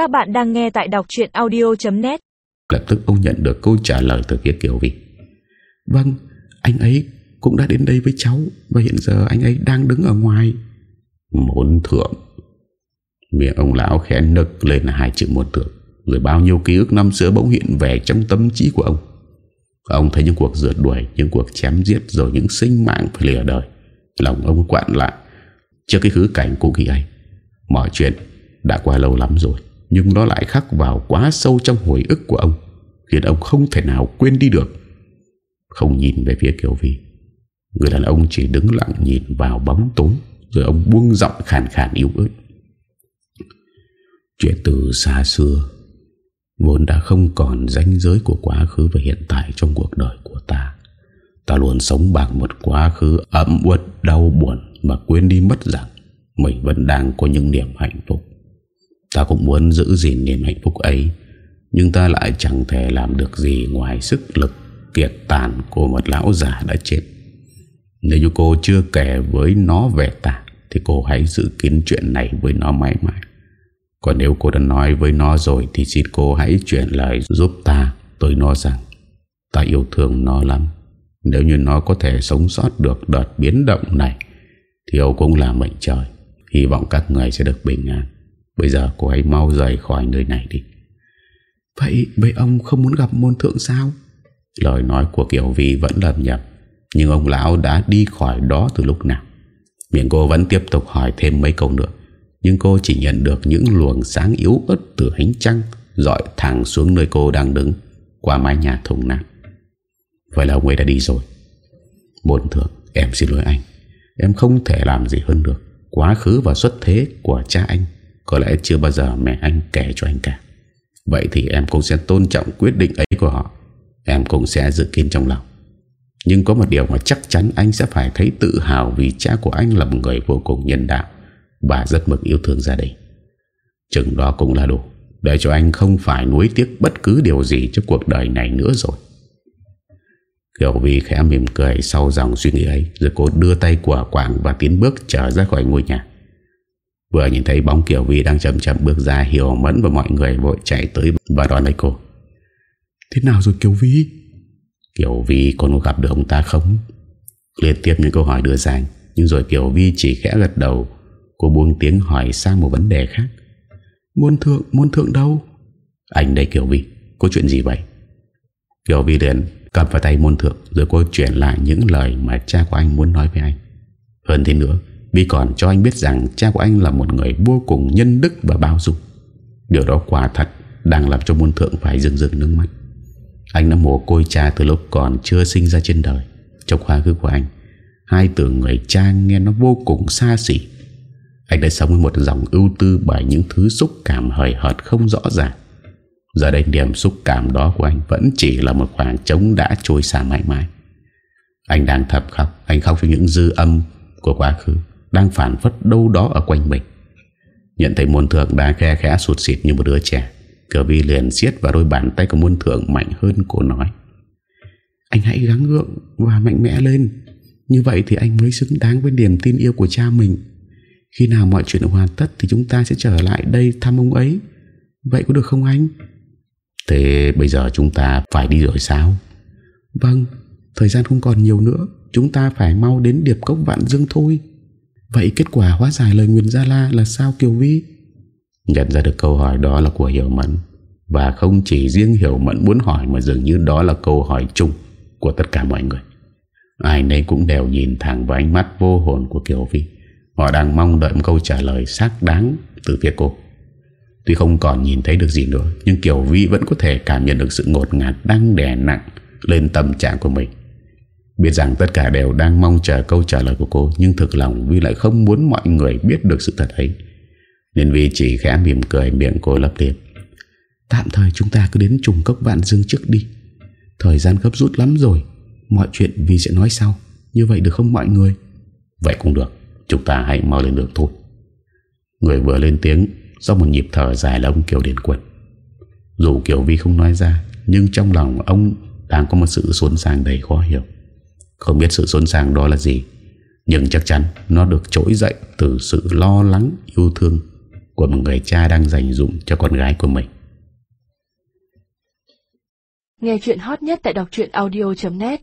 Các bạn đang nghe tại đọc chuyện audio.net Lập tức ông nhận được câu trả lời từ phía Kiều Vi Vâng, anh ấy cũng đã đến đây với cháu Và hiện giờ anh ấy đang đứng ở ngoài. Muốn thượng. Miệng ông lão khẽ nực lên là hai chữ muốn thượng. Rồi bao nhiêu ký ức năm xưa bỗng hiện về trong tâm trí của ông. Ông thấy những cuộc rượt đuổi Những cuộc chém giết Rồi những sinh mạng phải lìa đời. Lòng ông quặn lại Trước cái khứ cảnh cũ kỳ ấy. Mọi chuyện đã qua lâu lắm rồi. Nhưng nó lại khắc vào quá sâu trong hồi ức của ông, Khiến ông không thể nào quên đi được. Không nhìn về phía Kiều Vi, Người đàn ông chỉ đứng lặng nhìn vào bóng tối, Rồi ông buông giọng khàn khàn yếu ớt. Chuyện từ xa xưa Vốn đã không còn ranh giới của quá khứ và hiện tại trong cuộc đời của ta. Ta luôn sống bằng một quá khứ ẩm uất, đau buồn Mà quên đi mất rằng Mình vẫn đang có những niềm hạnh phúc. Ta cũng muốn giữ gìn niềm hạnh phúc ấy, Nhưng ta lại chẳng thể làm được gì Ngoài sức lực kiệt tàn Của một lão già đã chết. Nếu như cô chưa kể với nó về ta, Thì cô hãy giữ kín chuyện này với nó mãi mãi. Còn nếu cô đã nói với nó rồi, Thì xin cô hãy chuyển lời giúp ta Tới nó rằng, Ta yêu thương nó lắm. Nếu như nó có thể sống sót được đợt biến động này, Thì ông cũng là mệnh trời. Hy vọng các người sẽ được bình an. Bây giờ cô hãy mau rời khỏi nơi này đi. Vậy vậy ông không muốn gặp môn thượng sao? Lời nói của Kiều Vi vẫn lầm nhập Nhưng ông lão đã đi khỏi đó từ lúc nào? Miệng cô vẫn tiếp tục hỏi thêm mấy câu nữa Nhưng cô chỉ nhận được những luồng sáng yếu ớt từ ánh trăng Dọi thẳng xuống nơi cô đang đứng Qua mái nhà thùng nát. Vậy là ông ấy đã đi rồi. Bồn thượng em xin lỗi anh. Em không thể làm gì hơn được. Quá khứ và xuất thế của cha anh có lẽ chưa bao giờ mẹ anh kể cho anh cả. Vậy thì em cũng sẽ tôn trọng quyết định ấy của họ. Em cũng sẽ giữ kín trong lòng. Nhưng có một điều mà chắc chắn anh sẽ phải thấy tự hào Vì cha của anh là một người vô cùng nhân đạo Và rất mực yêu thương gia đình. Chừng đó cũng là đủ Để cho anh không phải nuối tiếc bất cứ điều gì Trong cuộc đời này nữa rồi. Kiều Vi khẽ mỉm cười Sau dòng suy nghĩ ấy, Rồi cô đưa tay quả quảng và tiến bước trở ra khỏi ngôi nhà. Vừa nhìn thấy bóng Kiều Vi đang chậm chậm bước ra Hiểu mẫn và mọi người vội chạy tới Và đón lấy cô. Thế nào rồi Kiều Vi? Kiều Vi còn có gặp được ông ta không? Liên tiếp những câu hỏi đưa ra Nhưng rồi Kiều Vi chỉ khẽ gật đầu. Cô buông tiếng hỏi sang một vấn đề khác. Môn thượng, môn thượng đâu? Anh đây Kiều Vi Có chuyện gì vậy? Kiều Vi liền cầm vào tay môn thượng Rồi cô chuyển lại những lời mà cha của anh muốn nói với anh. Hơn thế nữa Vi còn cho anh biết rằng cha của anh là một người vô cùng nhân đức và bao dung. Điều đó quả thật đang làm cho môn thượng phải rưng rưng nước mắt. Anh đã mồ côi cha từ lúc còn chưa sinh ra trên đời. Trong quá khứ của anh, Hai từ người cha nghe nó vô cùng xa xỉ. Anh đã sống với một dòng ưu tư bởi những thứ xúc cảm hời hợt không rõ ràng. Giờ đây điểm xúc cảm đó của anh vẫn chỉ là một khoảng trống đã trôi xa mãi mãi. Anh đang thập khóc, Anh khóc cho những dư âm của quá khứ. Đang phản phất đâu đó ở quanh mình. Nhận thấy môn thượng đang khe khẽ sụt xịt như một đứa trẻ Cửa vi liền siết vào đôi bàn tay của môn thượng mạnh hơn cô nói. Anh hãy gắng gượng và mạnh mẽ lên. Như vậy thì anh mới xứng đáng với niềm tin yêu của cha mình. Khi nào mọi chuyện hoàn tất thì chúng ta sẽ trở lại đây thăm ông ấy. Vậy có được không anh? Thế bây giờ chúng ta phải đi rồi sao? Vâng, thời gian không còn nhiều nữa. Chúng ta phải mau đến điệp cốc vạn dương thôi. Vậy kết quả hóa giải lời nguyền Gia La là sao, Kiều Vi? Nhận ra được câu hỏi đó là của Hiểu Mẫn, Và không chỉ riêng Hiểu Mẫn muốn hỏi Mà dường như đó là câu hỏi chung Của tất cả mọi người. Ai nấy cũng đều nhìn thẳng vào ánh mắt vô hồn của Kiều Vi. Họ đang mong đợi một câu trả lời xác đáng từ phía cô. Tuy không còn nhìn thấy được gì nữa, Nhưng Kiều Vi vẫn có thể cảm nhận được sự ngột ngạt đang đè nặng lên tâm trạng của mình. Biết rằng tất cả đều đang mong chờ câu trả lời của cô, Nhưng thực lòng Vi lại không muốn mọi người biết được sự thật ấy. Nên Vi chỉ khẽ mỉm cười miệng cô lấp liếm Tạm thời chúng ta cứ đến trùng cốc vạn dương trước đi. Thời gian gấp rút lắm rồi, Mọi chuyện Vi sẽ nói sau. Như vậy được không mọi người? Vậy cũng được, Chúng ta hãy mau lên được thôi. Người vừa lên tiếng, Sau một nhịp thở dài là ông Kiều Điền Quân Dù Kiều Vi không nói ra, Nhưng trong lòng ông Đang có một sự xuân sàng đầy khó hiểu. Không biết sự xôn sàng đó là gì, Nhưng chắc chắn nó được trỗi dậy Từ sự lo lắng, yêu thương Của một người cha đang dành dụng cho con gái của mình. Nghe chuyện hot nhất tại đọc audio.net